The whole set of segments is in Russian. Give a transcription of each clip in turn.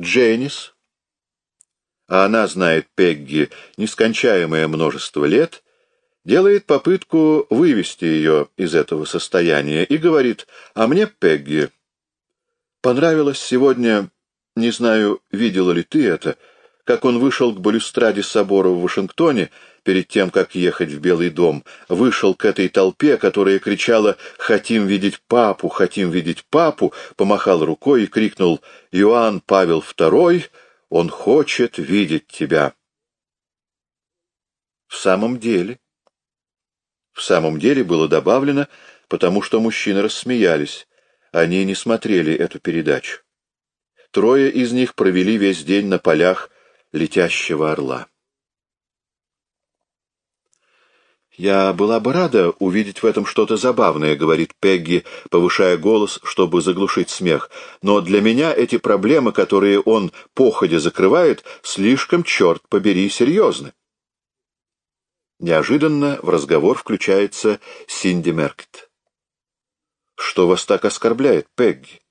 Дженнис, а она знает Пегги нескончаемое множество лет, делает попытку вывести ее из этого состояния и говорит, а мне, Пегги, понравилось сегодня, не знаю, видела ли ты это, как он вышел к балюстраде собора в Вашингтоне перед тем, как ехать в Белый дом, вышел к этой толпе, которая кричала «Хотим видеть папу! Хотим видеть папу!», помахал рукой и крикнул «Иоанн Павел II, он хочет видеть тебя!» В самом деле, в самом деле было добавлено, потому что мужчины рассмеялись. Они не смотрели эту передачу. Трое из них провели весь день на полях летящего орла. «Я была бы рада увидеть в этом что-то забавное», — говорит Пегги, повышая голос, чтобы заглушить смех. «Но для меня эти проблемы, которые он походя закрывает, слишком, черт побери, серьезны». Неожиданно в разговор включается Синди Меркет. «Что вас так оскорбляет, Пегги?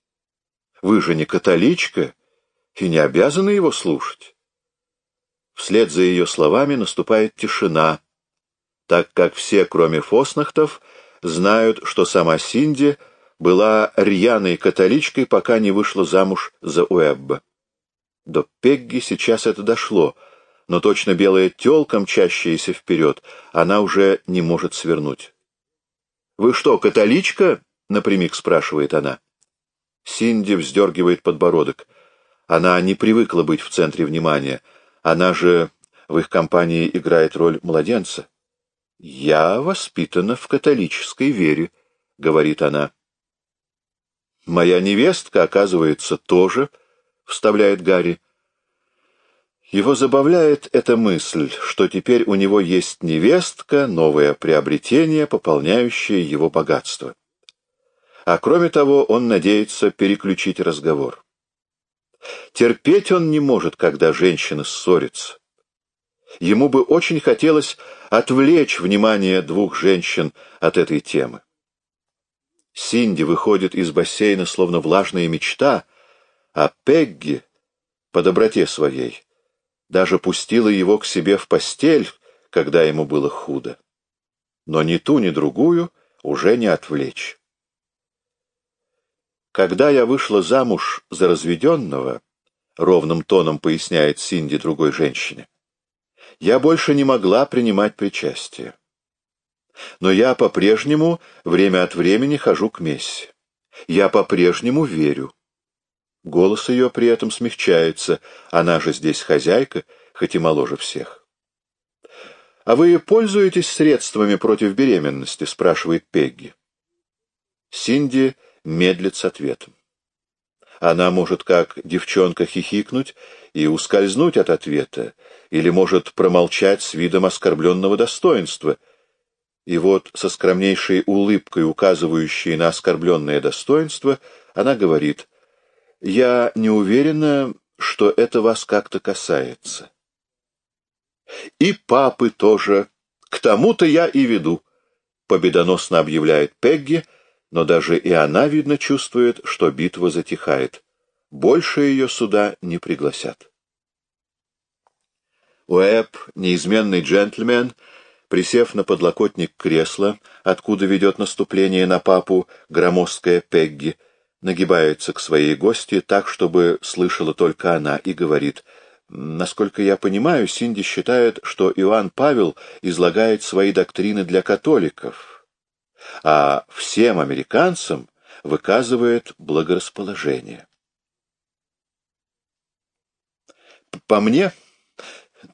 Вы же не католичка и не обязаны его слушать». Вслед за ее словами наступает тишина, так как все, кроме Фоснахтов, знают, что сама Синди была рьяной католичкой, пока не вышла замуж за Уэбба. До Пегги сейчас это дошло — но точно белая тёлка, мчащаяся вперед, она уже не может свернуть. «Вы что, католичка?» — напрямик спрашивает она. Синди вздергивает подбородок. Она не привыкла быть в центре внимания. Она же в их компании играет роль младенца. «Я воспитана в католической вере», — говорит она. «Моя невестка, оказывается, тоже», — вставляет Гарри. Его забавляет эта мысль, что теперь у него есть невестка, новое приобретение, пополняющее его богатство. А кроме того, он надеется переключить разговор. Терпеть он не может, когда женщина ссорится. Ему бы очень хотелось отвлечь внимание двух женщин от этой темы. Синди выходит из бассейна словно влажная мечта, а Пегги, по доброте своей, даже пустила его к себе в постель, когда ему было худо. Но ни ту, ни другую уже не отвлечь. Когда я вышла замуж за разведенного, ровным тоном поясняет Синди другой женщине, я больше не могла принимать причастие. Но я по-прежнему время от времени хожу к мессе. Я по-прежнему верю. Голос ее при этом смягчается, она же здесь хозяйка, хоть и моложе всех. «А вы пользуетесь средствами против беременности?» — спрашивает Пегги. Синди медлит с ответом. Она может как девчонка хихикнуть и ускользнуть от ответа, или может промолчать с видом оскорбленного достоинства. И вот со скромнейшей улыбкой, указывающей на оскорбленное достоинство, она говорит, я не уверена, что это вас как-то касается. И папы тоже. К тому-то я и веду, — победоносно объявляет Пегги, но даже и она, видно, чувствует, что битва затихает. Больше ее сюда не пригласят. Уэб, неизменный джентльмен, присев на подлокотник кресла, откуда ведет наступление на папу громоздкая Пегги, — нагибается к своей гости так, чтобы слышала только она, и говорит, «Насколько я понимаю, Синди считает, что Иоанн Павел излагает свои доктрины для католиков, а всем американцам выказывает благорасположение». По мне,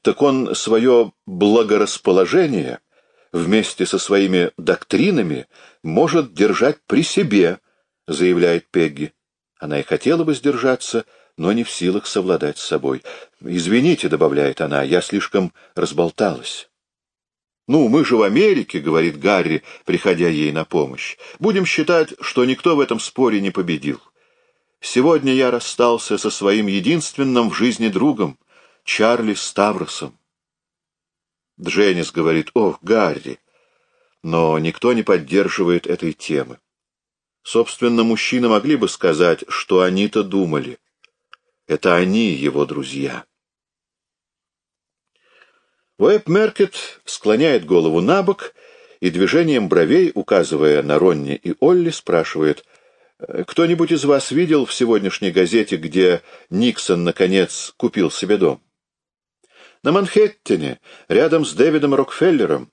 так он свое благорасположение вместе со своими доктринами может держать при себе, заявляет Пегги. Она и хотела бы сдержаться, но не в силах совладать с собой. «Извините», — добавляет она, — «я слишком разболталась». «Ну, мы же в Америке», — говорит Гарри, приходя ей на помощь. «Будем считать, что никто в этом споре не победил. Сегодня я расстался со своим единственным в жизни другом, Чарли Ставросом». Дженнис говорит, «Ох, Гарри!» Но никто не поддерживает этой темы. Собственно, мужчины могли бы сказать, что они-то думали. Это они его друзья. Уэб Меркет склоняет голову на бок и движением бровей, указывая на Ронни и Олли, спрашивает, «Кто-нибудь из вас видел в сегодняшней газете, где Никсон, наконец, купил себе дом?» «На Манхэттене, рядом с Дэвидом Рокфеллером.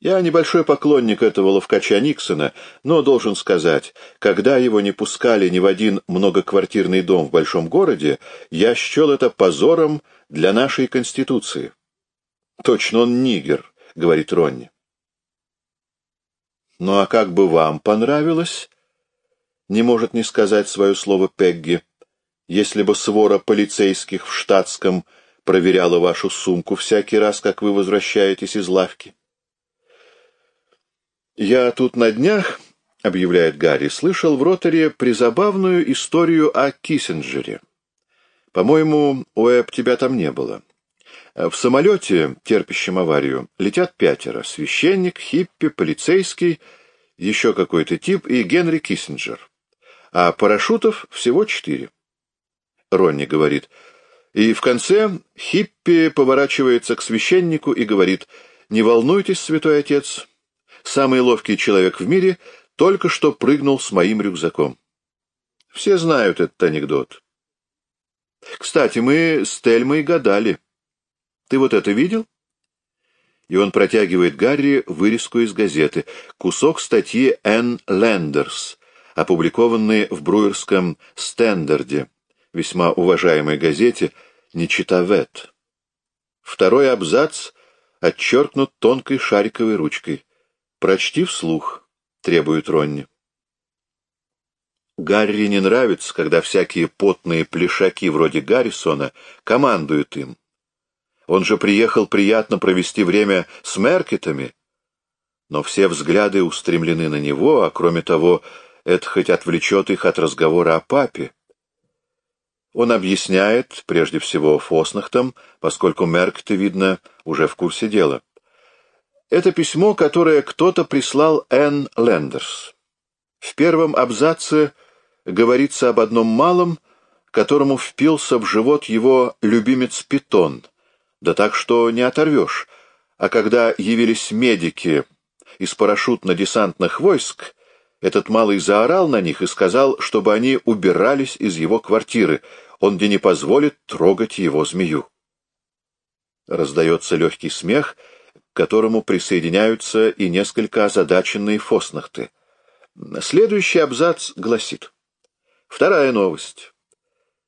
Я небольшой поклонник этого ловкача Никсона, но должен сказать, когда его не пускали ни в один многоквартирный дом в большом городе, я счел это позором для нашей Конституции». «Точно он нигер», — говорит Ронни. «Ну а как бы вам понравилось?» Не может не сказать свое слово Пегги. «Если бы свора полицейских в штатском проверяла вашу сумку всякий раз, как вы возвращаетесь из лавки». «Я тут на днях, — объявляет Гарри, — слышал в роторе призабавную историю о Киссинджере. По-моему, Уэб тебя там не было. В самолете, терпящем аварию, летят пятеро. Священник, хиппи, полицейский, еще какой-то тип и Генри Киссинджер. А парашютов всего четыре. Ронни говорит. И в конце хиппи поворачивается к священнику и говорит, «Не волнуйтесь, святой отец, самый ловкий человек в мире только что прыгнул с моим рюкзаком». Все знают этот анекдот. Кстати, мы с Тельмой гадали. Ты вот это видел?» И он протягивает Гарри вырезку из газеты, кусок статьи Энн Лендерс, опубликованной в Бруерском «Стендарде», весьма уважаемой газете «Не читавет». Второй абзац отчеркнут тонкой шариковой ручкой. «Прочти вслух», — требует Ронни. Гарри не нравится, когда всякие потные плешаки вроде Гаррисона командуют им. Он же приехал приятно провести время с Меркетами. Но все взгляды устремлены на него, а кроме того, это хоть отвлечет их от разговора о папе. Он объясняет, прежде всего, Фоснахтам, поскольку Меркеты, видно, уже в курсе дела. Это письмо, которое кто-то прислал Энн Лендерс. В первом абзаце говорится об одном малом, которому впился в живот его любимец Питон — да так что не оторвешь. А когда явились медики из парашютно-десантных войск, этот малый заорал на них и сказал, чтобы они убирались из его квартиры, он где не позволит трогать его змею. Раздается легкий смех, к которому присоединяются и несколько озадаченные фоснахты. Следующий абзац гласит. Вторая новость.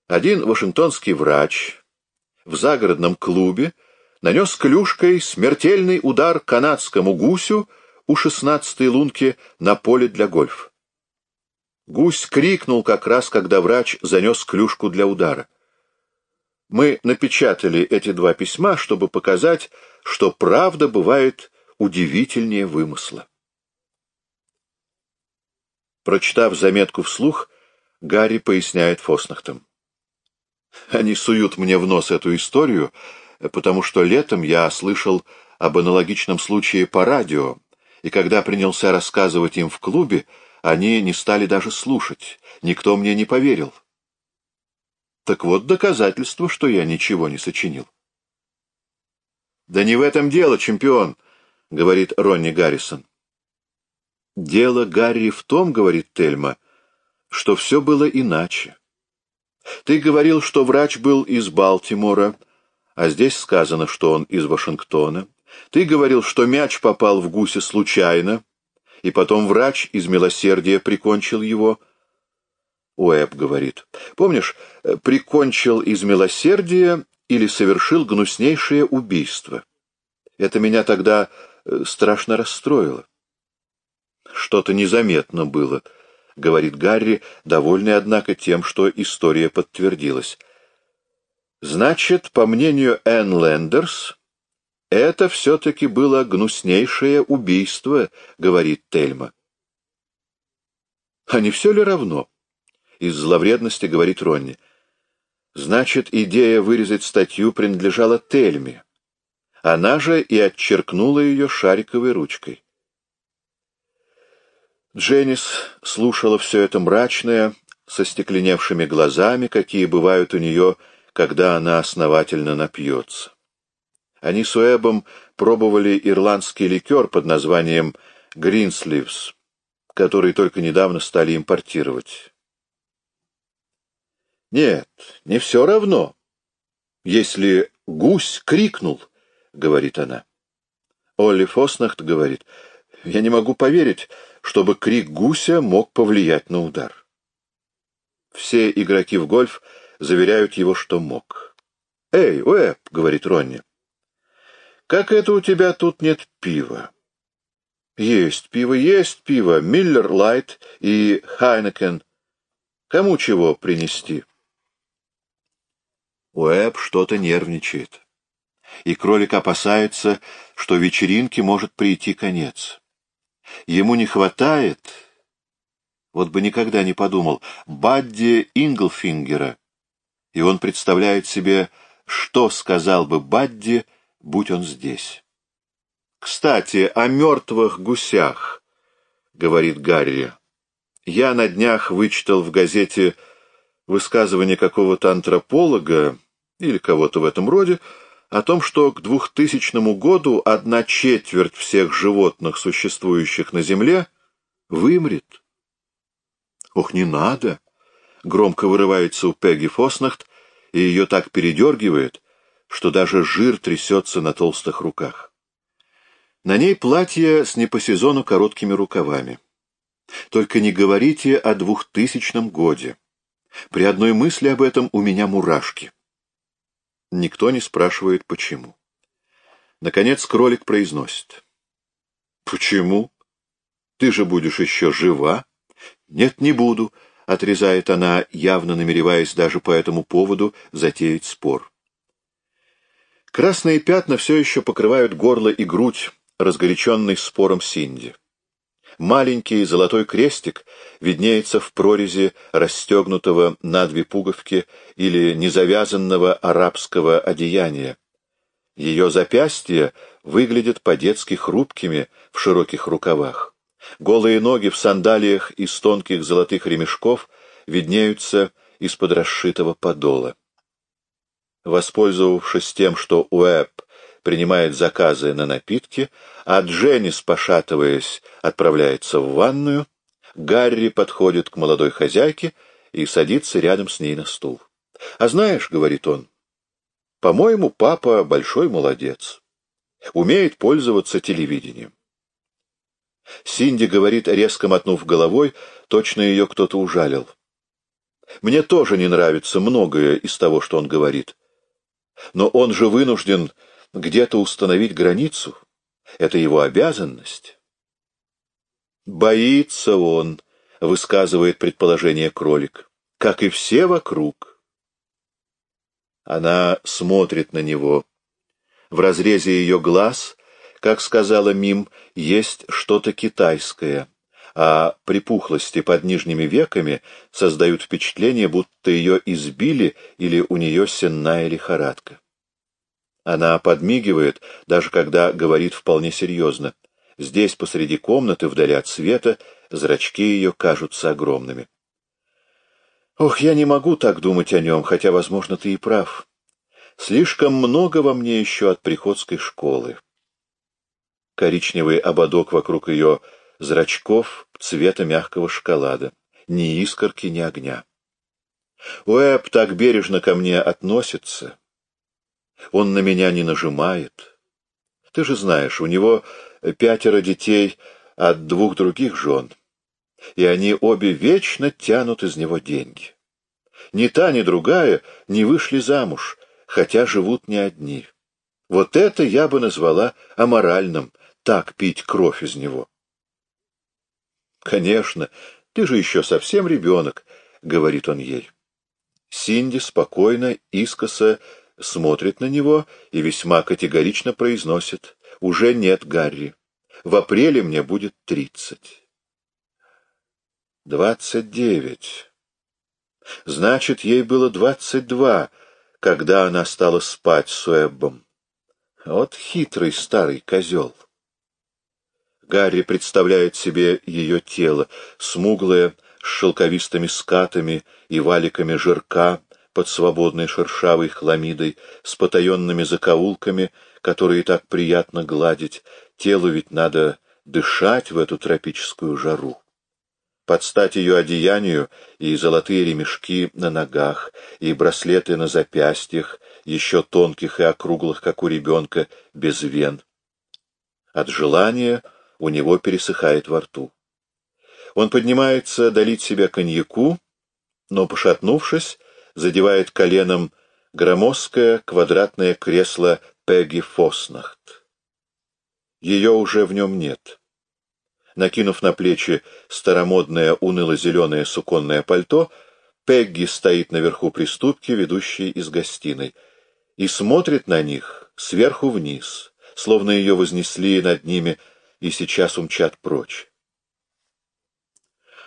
Один вашингтонский врач в загородном клубе нанес клюшкой смертельный удар канадскому гусю у шестнадцатой лунки на поле для гольфа. Гусь крикнул как раз, когда врач занес клюшку для удара. Мы напечатали эти два письма, чтобы показать, что правда бывает удивительнее вымысла. Прочитав заметку вслух, Гарри поясняет Фоснахтом. Они суют мне в нос эту историю, потому что летом я слышал об аналогичном случае по радио, и когда принялся рассказывать им в клубе, они не стали даже слушать, никто мне не поверил. Так вот доказательство, что я ничего не сочинил. «Да не в этом дело, чемпион», — говорит Ронни Гаррисон. «Дело Гарри в том, — говорит Тельма, — что все было иначе. Ты говорил, что врач был из Балтимора, а здесь сказано, что он из Вашингтона. Ты говорил, что мяч попал в гуся случайно, и потом врач из милосердия прикончил его. Уэб говорит. Помнишь, э, прикончил из милосердия или совершил гнуснейшее убийство. Это меня тогда э, страшно расстроило. Что-то незаметно было —— говорит Гарри, довольный, однако, тем, что история подтвердилась. «Значит, по мнению Энн Лендерс, это все-таки было гнуснейшее убийство», — говорит Тельма. «А не все ли равно?» — из зловредности говорит Ронни. «Значит, идея вырезать статью принадлежала Тельме. Она же и отчеркнула ее шариковой ручкой». Дженнис слушала все это мрачная, со стекленевшими глазами, какие бывают у нее, когда она основательно напьется. Они с Уэбом пробовали ирландский ликер под названием «Гринсливс», который только недавно стали импортировать. Нет, не все равно. Если гусь крикнул, — говорит она. Олли Фоснахт говорит, я не могу поверить, чтобы крик гуся мог повлиять на удар. Все игроки в гольф заверяют его, что мог. «Эй, Уэб», — говорит Ронни, — «как это у тебя тут нет пива?» «Есть пиво, есть пиво, Миллер Лайт и Хайнекен. Кому чего принести?» Уэб что-то нервничает. И кролик опасается, что вечеринке может прийти конец. Ему не хватает, вот бы никогда не подумал, Бадди Инглфингера, и он представляет себе, что сказал бы Бадди, будь он здесь. «Кстати, о мертвых гусях», — говорит Гарри. «Я на днях вычитал в газете высказывание какого-то антрополога или кого-то в этом роде о том, что к 2000 году одна четверть всех животных, существующих на Земле, вымрет. «Ох, не надо!» — громко вырывается у Пегги Фоснахт, и ее так передергивает, что даже жир трясется на толстых руках. На ней платье с не по сезону короткими рукавами. Только не говорите о двухтысячном годе. При одной мысли об этом у меня мурашки. Никто не спрашивает, почему. Наконец кролик произносит. «Почему? Ты же будешь еще жива?» «Нет, не буду», — отрезает она, явно намереваясь даже по этому поводу затеять спор. Красные пятна все еще покрывают горло и грудь, разгоряченный спором Синди. Маленький золотой крестик виднеется в прорези расстегнутого на две пуговки или незавязанного арабского одеяния. Ее запястья выглядят по-детски хрупкими в широких рукавах. Голые ноги в сандалиях из тонких золотых ремешков виднеются из-под расшитого подола. Воспользовавшись тем, что Уэбб принимает заказы на напитки, а Дженнис, пошатываясь, отправляется в ванную, Гарри подходит к молодой хозяйке и садится рядом с ней на стул. «А знаешь, — говорит он, — по-моему, папа большой молодец. Умеет пользоваться телевидением. Синди говорит, резко мотнув головой, точно ее кто-то ужалил. Мне тоже не нравится многое из того, что он говорит. Но он же вынужден где-то установить границу. Это его обязанность. Боится он, высказывает предположение кролик, как и все вокруг. Она смотрит на него. В разрезе ее глаз, как сказала Мим, есть что-то китайское, а припухлости под нижними веками создают впечатление, будто ее избили или у нее сенная лихорадка. Она подмигивает, даже когда говорит вполне серьезно. Здесь, посреди комнаты, вдали от света, зрачки ее кажутся огромными. Ох, я не могу так думать о нем, хотя, возможно, ты и прав. Слишком много во мне еще от приходской школы. Коричневый ободок вокруг ее зрачков цвета мягкого шоколада. Ни искорки, ни огня. Уэб так бережно ко мне относится. Он на меня не нажимает. Ты же знаешь, у него пятеро детей от двух других жен, и они обе вечно тянут из него деньги. Ни та, ни другая не вышли замуж, хотя живут не одни. Вот это я бы назвала аморальным, так пить кровь из него. «Конечно, ты же еще совсем ребенок», — говорит он ей. Синди спокойно, искоса смотрит на него и весьма категорично произносит «Уже нет, Гарри. В апреле мне будет тридцать». «Двадцать девять. Значит, ей было двадцать два, когда она стала спать с Уэббом. Вот хитрый старый козел». Гарри представляет себе ее тело, смуглое, с шелковистыми скатами и валиками жирка под свободной шершавой хламидой, с потаенными закоулками, которые так приятно гладить, телу ведь надо дышать в эту тропическую жару. Под стать ее одеянию и золотые ремешки на ногах, и браслеты на запястьях, еще тонких и округлых, как у ребенка, без вен. От желания у него пересыхает во рту. Он поднимается долить себе коньяку, но, пошатнувшись, задевает коленом громоздкое квадратное кресло Пегги Фоснахт. Ее уже в нем нет. Накинув на плечи старомодное уныло-зеленое суконное пальто, Пегги стоит наверху приступки, ведущей из гостиной, и смотрит на них сверху вниз, словно ее вознесли над ними и сейчас умчат прочь.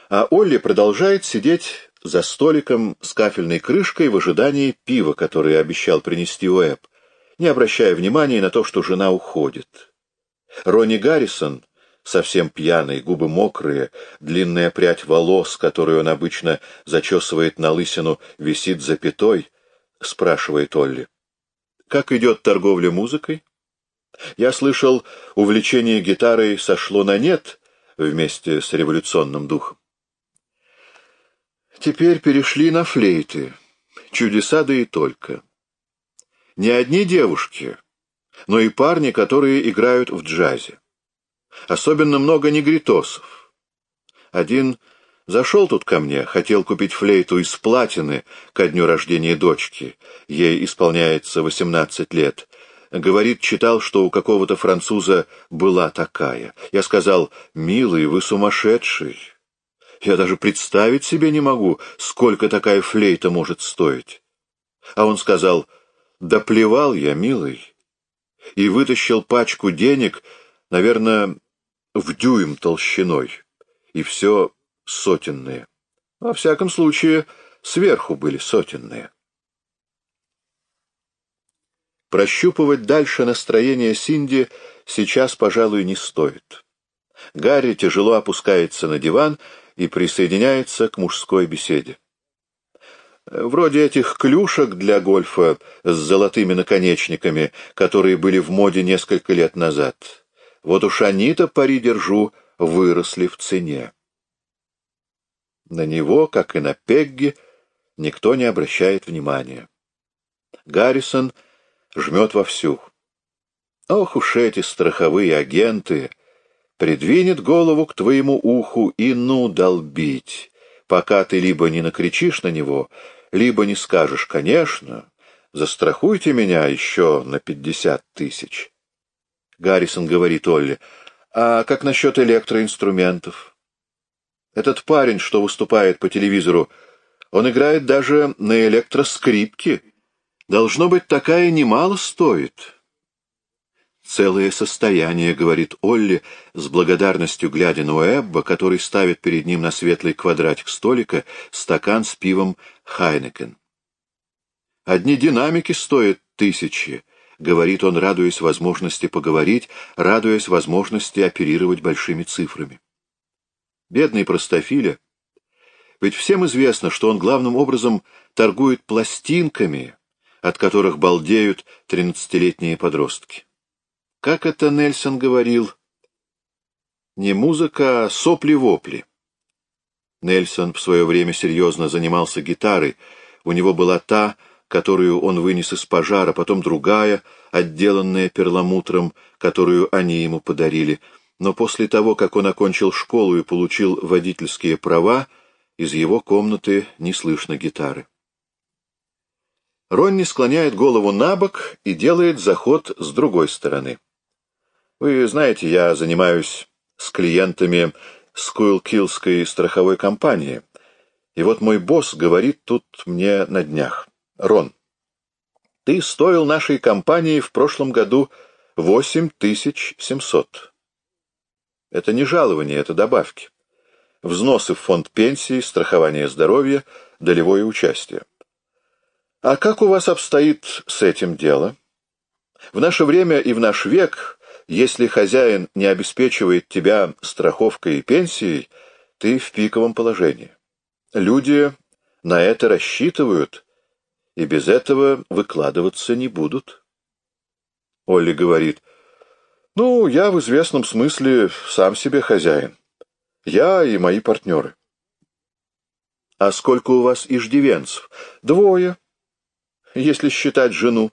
А Олли продолжает сидеть за столиком с кафельной крышкой в ожидании пива, которое обещал принести Уэбб, не обращая внимания на то, что жена уходит. Ронни Гаррисон, совсем пьяный, губы мокрые, длинная прядь волос, которую он обычно зачесывает на лысину, висит за пятой, спрашивает Олли. «Как идет торговля музыкой?» «Я слышал, увлечение гитарой сошло на нет вместе с революционным духом». Теперь перешли на флейты. Чудеса да и только. Не одни девушки, но и парни, которые играют в джазе. Особенно много негритосов. Один зашел тут ко мне, хотел купить флейту из платины ко дню рождения дочки. Ей исполняется 18 лет. Говорит, читал, что у какого-то француза была такая. Я сказал, «Милый, вы сумасшедший». Я даже представить себе не могу, сколько такая флейта может стоить. А он сказал, да плевал я, милый, и вытащил пачку денег, наверное, в дюйм толщиной, и все сотенные. Во всяком случае, сверху были сотенные. Прощупывать дальше настроение Синди сейчас, пожалуй, не стоит. Гарри тяжело опускается на диван и присоединяется к мужской беседе. Вроде этих клюшек для гольфа с золотыми наконечниками, которые были в моде несколько лет назад. Вот уж они-то, пари держу, выросли в цене. На него, как и на Пегги, никто не обращает внимания. Гаррисон жмет вовсю. Ох уж эти страховые агенты! Придвинет голову к твоему уху и ну долбить, пока ты либо не накричишь на него, либо не скажешь «конечно», застрахуйте меня еще на пятьдесят тысяч. Гаррисон говорит Олли, а как насчет электроинструментов? Этот парень, что выступает по телевизору, он играет даже на электроскрипке. Должно быть, такая немало стоит. «Целое состояние», — говорит Олли, с благодарностью глядя на Уэбба, который ставит перед ним на светлый квадратик столика стакан с пивом Хайнекен. «Одни динамики стоят тысячи», — говорит он, радуясь возможности поговорить, радуясь возможности оперировать большими цифрами. Бедный простофиля. Ведь всем известно, что он главным образом торгует пластинками, от которых балдеют тринадцатилетние подростки. Как это Нельсон говорил? Не музыка, а сопли-вопли. Нельсон в свое время серьезно занимался гитарой. У него была та, которую он вынес из пожара, потом другая, отделанная перламутром, которую они ему подарили. Но после того, как он окончил школу и получил водительские права, из его комнаты не слышно гитары. Ронни склоняет голову на бок и делает заход с другой стороны. Вы знаете, я занимаюсь с клиентами Скуилкилской страховой компании. И вот мой босс говорит тут мне на днях. Рон, ты стоил нашей компании в прошлом году 8700. Это не жалование, это добавки. Взносы в фонд пенсии, страхование здоровья, долевое участие. А как у вас обстоит с этим дело? В наше время и в наш век если хозяин не обеспечивает тебя страховкой и пенсией, ты в пиковом положении. Люди на это рассчитывают, и без этого выкладываться не будут. Олли говорит, ну, я в известном смысле сам себе хозяин. Я и мои партнеры. А сколько у вас иждивенцев? Двое, если считать жену.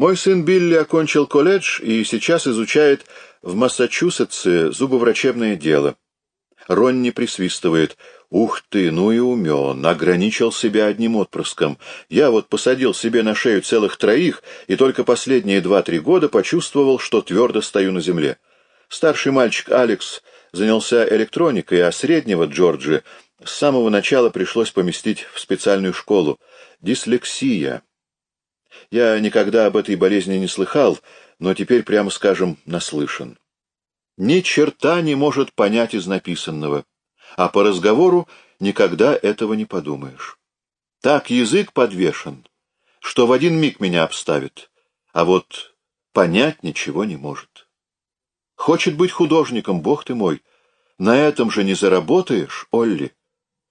Мой сын Билли окончил колледж и сейчас изучает в Массачусетсе зубоврачебное дело. Ронни присвистывает. «Ух ты, ну и умен, ограничил себя одним отпрыском. Я вот посадил себе на шею целых троих, и только последние два-три года почувствовал, что твердо стою на земле. Старший мальчик Алекс занялся электроникой, а среднего Джорджи с самого начала пришлось поместить в специальную школу. Дислексия. Я никогда об этой болезни не слыхал, но теперь, прямо скажем, наслышан ни черта не может понять из написанного, а по разговору никогда этого не подумаешь. Так язык подвешен, что в один миг меня обставит, а вот понять ничего не может. Хочет быть художником, бог ты мой, на этом же не заработаешь, Олли.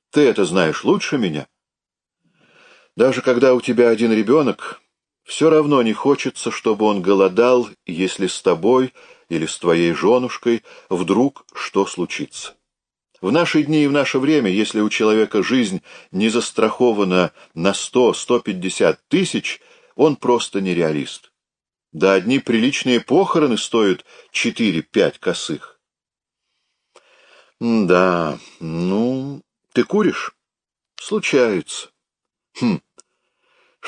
Ты это знаешь лучше меня. Даже когда у тебя один ребенок, все равно не хочется, чтобы он голодал, если с тобой или с твоей женушкой вдруг что случится. В наши дни и в наше время, если у человека жизнь не застрахована на сто-сто пятьдесят тысяч, он просто нереалист. Да одни приличные похороны стоят четыре-пять косых. Да, ну, ты куришь? Случается. Хм,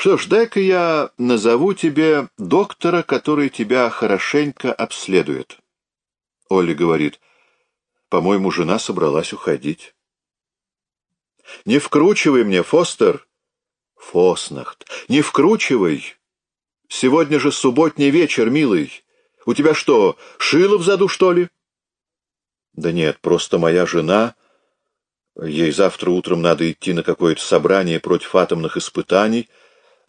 что ж, дай-ка я назову тебе доктора, который тебя хорошенько обследует. Олли говорит, по-моему, жена собралась уходить. Не вкручивай мне, Фостер. Фоснахт, не вкручивай. Сегодня же субботний вечер, милый. У тебя что, шило в заду, что ли? Да нет, просто моя жена... Ей завтра утром надо идти на какое-то собрание против атомных испытаний —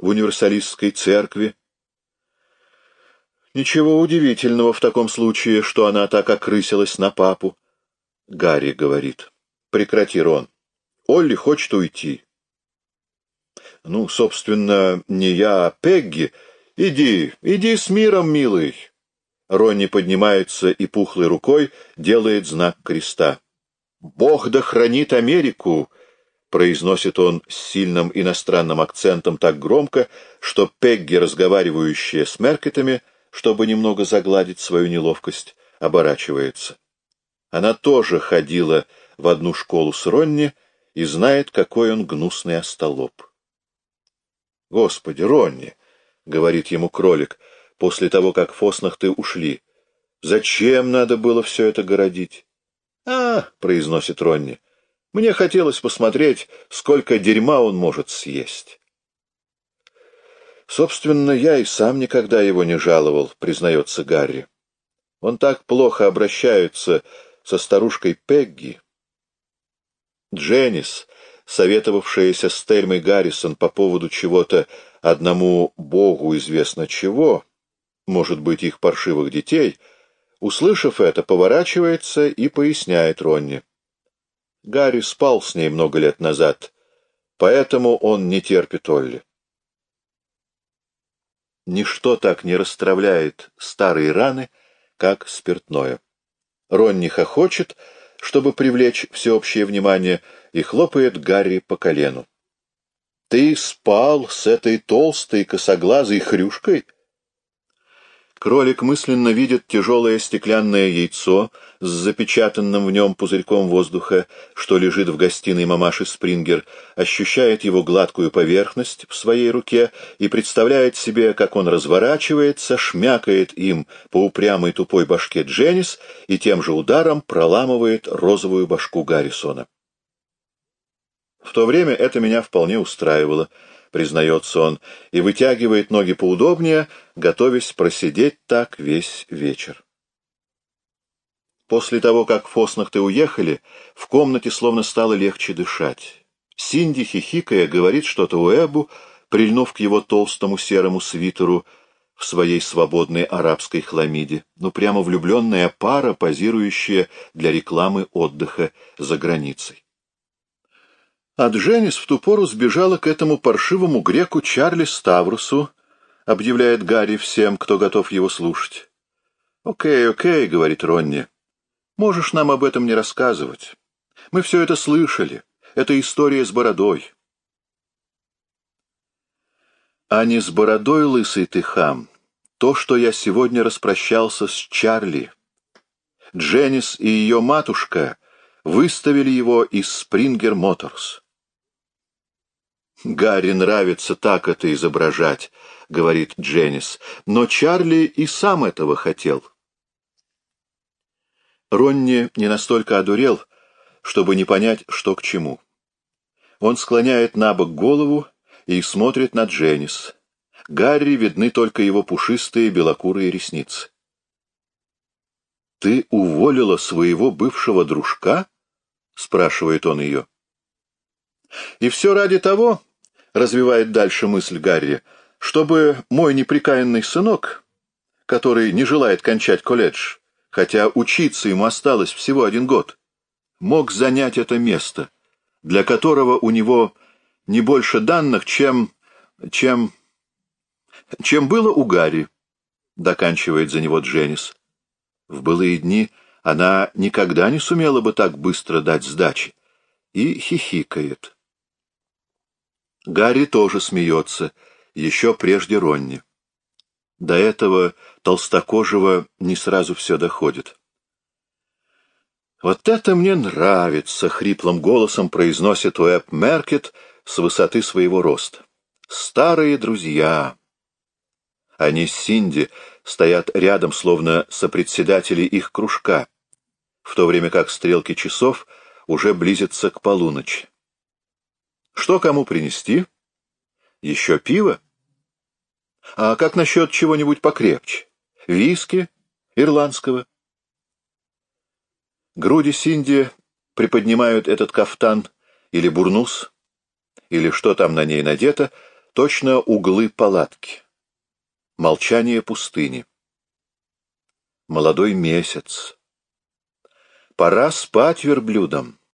в универсалистской церкви. Ничего удивительного в таком случае, что она так окрысилась на папу. Гарри говорит. Прекрати, Рон. Олли хочет уйти. Ну, собственно, не я, а Пегги. Иди, иди с миром, милый. Ронни поднимается и пухлой рукой делает знак креста. «Бог да хранит Америку!» Произносит он с сильным иностранным акцентом так громко, что Пегги, разговаривающая с Меркетами, чтобы немного загладить свою неловкость, оборачивается. Она тоже ходила в одну школу с Ронни и знает, какой он гнусный остолоп. «Господи, Ронни!» — говорит ему кролик, после того, как Фоснахты ушли. «Зачем надо было все это городить?» «А!» — произносит Ронни. Мне хотелось посмотреть, сколько дерьма он может съесть. Собственно, я и сам никогда его не жаловал, признается Гарри. Он так плохо обращается со старушкой Пегги. Дженнис, советовавшаяся с Тельмой Гаррисон по поводу чего-то одному богу известно чего, может быть, их паршивых детей, услышав это, поворачивается и поясняет Ронни. Гарри спал с ней много лет назад, поэтому он не терпит Олли. Ничто так не расстравляет старые раны, как спиртное. Ронни хохочет, чтобы привлечь всеобщее внимание, и хлопает Гарри по колену. «Ты спал с этой толстой косоглазой хрюшкой?» Кролик мысленно видит тяжелое стеклянное яйцо с запечатанным в нем пузырьком воздуха, что лежит в гостиной мамаши Спрингер, ощущает его гладкую поверхность в своей руке и представляет себе, как он разворачивается, шмякает им по упрямой тупой башке Дженнис и тем же ударом проламывает розовую башку Гаррисона. В то время это меня вполне устраивало — признается он, и вытягивает ноги поудобнее, готовясь просидеть так весь вечер. После того, как Фоснахты уехали, в комнате словно стало легче дышать. Синди, хихикая, говорит что-то Уэбу, прильнув к его толстому серому свитеру в своей свободной арабской хламиде, ну прямо влюбленная пара, позирующая для рекламы отдыха за границей. А Дженнис в ту пору сбежала к этому паршивому греку Чарли Ставрусу, объявляет Гарри всем, кто готов его слушать. «Окей, окей», — говорит Ронни, — «можешь нам об этом не рассказывать. Мы все это слышали. Это история с бородой». «А не с бородой, лысый ты хам. То, что я сегодня распрощался с Чарли. Дженнис и ее матушка выставили его из Спрингер Моторс». «Гарри нравится так это изображать», — говорит Дженнис, — «но Чарли и сам этого хотел». Ронни не настолько одурел, чтобы не понять, что к чему. Он склоняет на бок голову и смотрит на Дженнис. Гарри видны только его пушистые белокурые ресницы. «Ты уволила своего бывшего дружка?» — спрашивает он ее. «И все ради того, — развивает дальше мысль Гарри, — чтобы мой неприкаянный сынок, который не желает кончать колледж, хотя учиться ему осталось всего один год, мог занять это место, для которого у него не больше данных, чем... чем... чем было у Гарри, доканчивает за него Дженнис. В былые дни она никогда не сумела бы так быстро дать сдачи. И хихикает. Гарри тоже смеется, еще прежде Ронни. До этого толстокожего не сразу все доходит. «Вот это мне нравится!» — хриплым голосом произносит Уэб Меркет с высоты своего роста. «Старые друзья!» Они с Синди стоят рядом, словно сопредседатели их кружка, в то время как стрелки часов уже близятся к полуночи. Что кому принести? Еще пиво? А как насчет чего-нибудь покрепче? Виски? Ирландского? Груди Синди приподнимают этот кафтан или бурнус, или что там на ней надето, точно углы палатки. Молчание пустыни. Молодой месяц. Пора спать верблюдам.